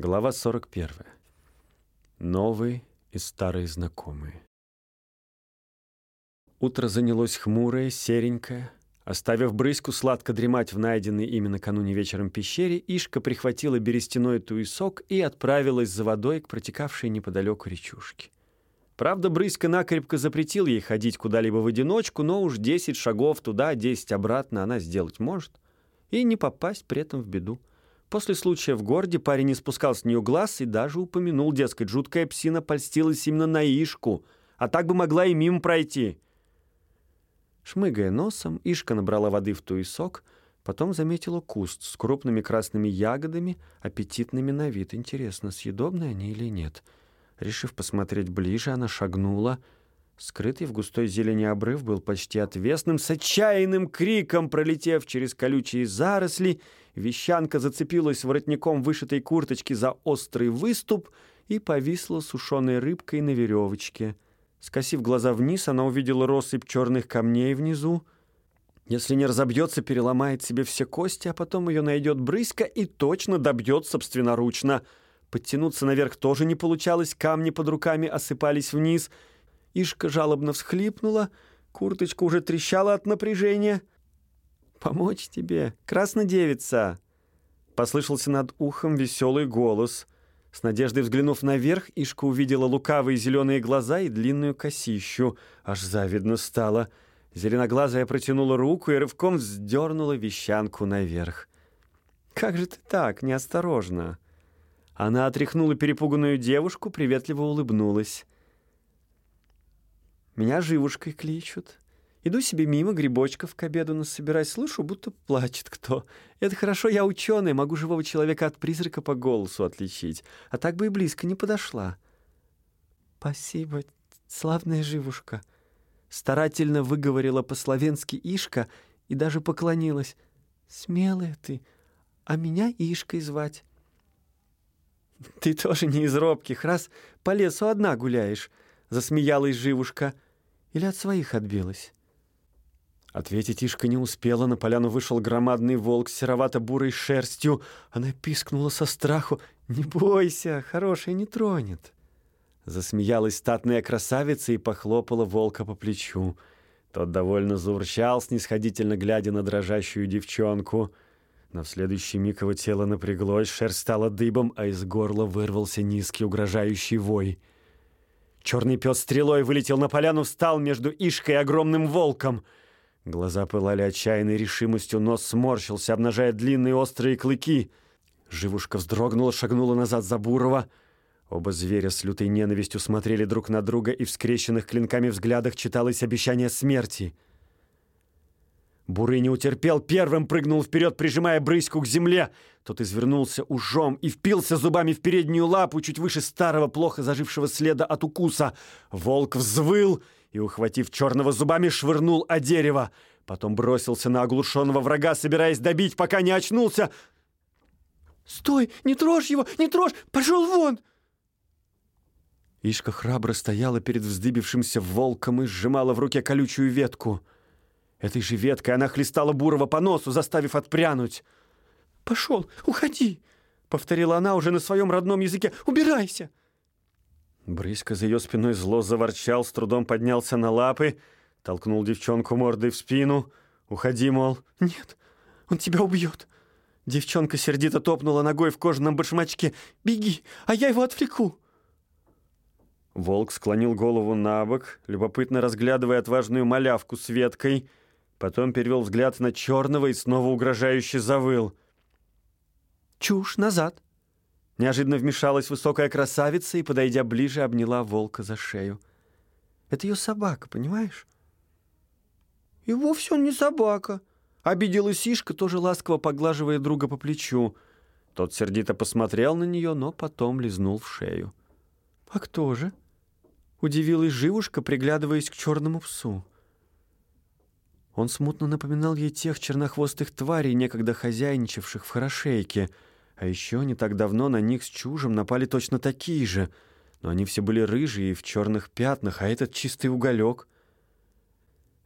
Глава 41. Новые и старые знакомые. Утро занялось хмурое, серенькое. Оставив брызку сладко дремать в найденной ими накануне вечером пещере, Ишка прихватила берестяной туесок и отправилась за водой к протекавшей неподалеку речушке. Правда, Брыська накрепко запретил ей ходить куда-либо в одиночку, но уж 10 шагов туда, 10 обратно она сделать может, и не попасть при этом в беду. После случая в городе парень не спускал с нее глаз и даже упомянул, дескать, жуткая псина польстилась именно на Ишку, а так бы могла и мимо пройти. Шмыгая носом, Ишка набрала воды в туесок, потом заметила куст с крупными красными ягодами, аппетитными на вид. Интересно, съедобные они или нет? Решив посмотреть ближе, она шагнула. Скрытый в густой зелени обрыв был почти отвесным, с отчаянным криком, пролетев через колючие заросли, вещанка зацепилась воротником вышитой курточки за острый выступ и повисла сушеной рыбкой на веревочке — Скосив глаза вниз, она увидела россыпь черных камней внизу. Если не разобьется, переломает себе все кости, а потом ее найдет брыська и точно добьет собственноручно. Подтянуться наверх тоже не получалось, камни под руками осыпались вниз. Ишка жалобно всхлипнула, курточка уже трещала от напряжения. «Помочь тебе, краснодевица!» Послышался над ухом веселый голос — с надеждой взглянув наверх, Ишка увидела лукавые зеленые глаза и длинную косищу. Аж завидно стало. Зеленоглазая протянула руку и рывком вздернула вещанку наверх. «Как же ты так, неосторожно?» Она отряхнула перепуганную девушку, приветливо улыбнулась. «Меня живушкой кличут. Иду себе мимо грибочков к обеду насобирать, слышу, будто плачет кто. Это хорошо, я ученый, могу живого человека от призрака по голосу отличить. А так бы и близко не подошла. Спасибо, славная живушка. Старательно выговорила по-словенски Ишка и даже поклонилась. Смелая ты, а меня Ишкой звать. Ты тоже не из робких, раз по лесу одна гуляешь, засмеялась живушка. Или от своих отбилась? Ответить Ишка не успела, на поляну вышел громадный волк с серовато-бурой шерстью. Она пискнула со страху. «Не бойся, хороший не тронет». Засмеялась статная красавица и похлопала волка по плечу. Тот довольно заурчал, снисходительно глядя на дрожащую девчонку. Но в следующий миг его тело напряглось, шерсть стала дыбом, а из горла вырвался низкий угрожающий вой. Черный пес стрелой вылетел на поляну, встал между Ишкой и огромным волком — Глаза пылали отчаянной решимостью, нос сморщился, обнажая длинные острые клыки. Живушка вздрогнула, шагнула назад за Бурова. Оба зверя с лютой ненавистью смотрели друг на друга, и в скрещенных клинками взглядах читалось обещание смерти. Бурый не утерпел, первым прыгнул вперед, прижимая брыську к земле. Тот извернулся ужом и впился зубами в переднюю лапу, чуть выше старого, плохо зажившего следа от укуса. Волк взвыл — и, ухватив черного зубами, швырнул о дерево. Потом бросился на оглушенного врага, собираясь добить, пока не очнулся. «Стой! Не трожь его! Не трожь! Пошел вон!» Ишка храбро стояла перед вздыбившимся волком и сжимала в руке колючую ветку. Этой же веткой она хлестала Бурова по носу, заставив отпрянуть. «Пошел! Уходи!» — повторила она уже на своем родном языке. «Убирайся!» Брыська за ее спиной зло заворчал, с трудом поднялся на лапы, толкнул девчонку мордой в спину. «Уходи, мол». «Нет, он тебя убьет». Девчонка сердито топнула ногой в кожаном башмачке. «Беги, а я его отвлеку». Волк склонил голову на бок, любопытно разглядывая отважную малявку с веткой, потом перевел взгляд на черного и снова угрожающе завыл. «Чушь, назад!» Неожиданно вмешалась высокая красавица и, подойдя ближе, обняла волка за шею. «Это ее собака, понимаешь?» «И вовсе он не собака», — обиделась Ишка, тоже ласково поглаживая друга по плечу. Тот сердито посмотрел на нее, но потом лизнул в шею. «А кто же?» — удивилась живушка, приглядываясь к черному псу. Он смутно напоминал ей тех чернохвостых тварей, некогда хозяйничавших в хорошейке — а еще не так давно на них с чужем напали точно такие же, но они все были рыжие и в черных пятнах, а этот чистый уголек.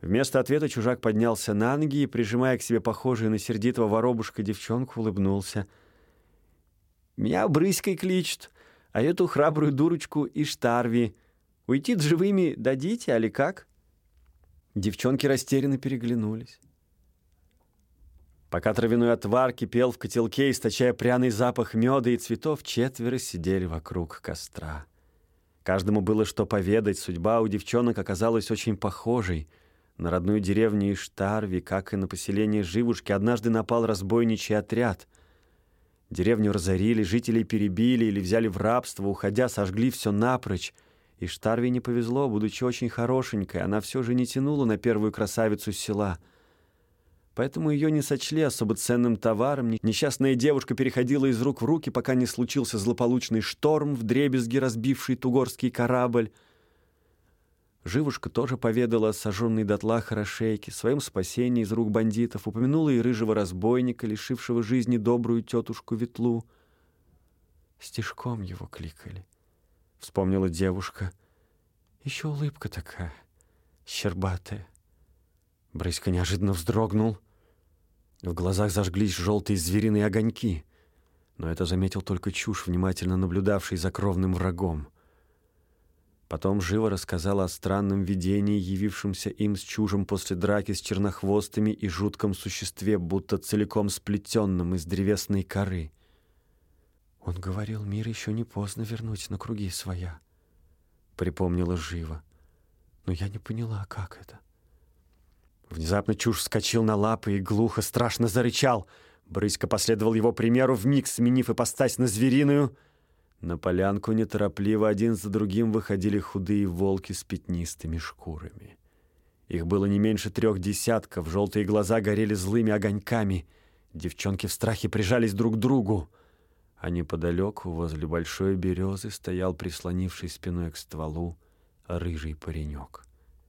Вместо ответа чужак поднялся на ноги и, прижимая к себе похожую на сердитого воробушка девчонку, улыбнулся. Меня Брыськой кличут, а эту храбрую дурочку и Штарви. Уйти живыми дадите, али как?» Девчонки растерянно переглянулись. Пока травяной отвар кипел в котелке, источая пряный запах меда и цветов, четверо сидели вокруг костра. Каждому было что поведать, судьба у девчонок оказалась очень похожей. На родную деревню Иштарви, как и на поселение Живушки, однажды напал разбойничий отряд. Деревню разорили, жителей перебили или взяли в рабство, уходя, сожгли все напрочь. И Штарви не повезло, будучи очень хорошенькой, она все же не тянула на первую красавицу села — Поэтому ее не сочли особо ценным товаром. Несчастная девушка переходила из рук в руки, пока не случился злополучный шторм, в дребезги разбивший тугорский корабль. Живушка тоже поведала о сожженной дотла хорошейке, своем спасении из рук бандитов, упомянула и рыжего разбойника, лишившего жизни добрую тетушку Ветлу. Стишком его кликали. Вспомнила девушка. Еще улыбка такая, щербатая. Брыська неожиданно вздрогнул. В глазах зажглись желтые звериные огоньки. Но это заметил только чушь, внимательно наблюдавший за кровным врагом. Потом живо рассказала о странном видении, явившемся им с чужем после драки с чернохвостами и жутком существе, будто целиком сплетенном из древесной коры. «Он говорил, мир еще не поздно вернуть на круги своя», — припомнила живо. «Но я не поняла, как это». Внезапно чушь вскочил на лапы и глухо, страшно зарычал. Брыська последовал его примеру, вмиг сменив ипостась на звериную. На полянку неторопливо один за другим выходили худые волки с пятнистыми шкурами. Их было не меньше трех десятков, желтые глаза горели злыми огоньками. Девчонки в страхе прижались друг к другу. А неподалеку, возле большой березы, стоял, прислонивший спиной к стволу, рыжий паренек.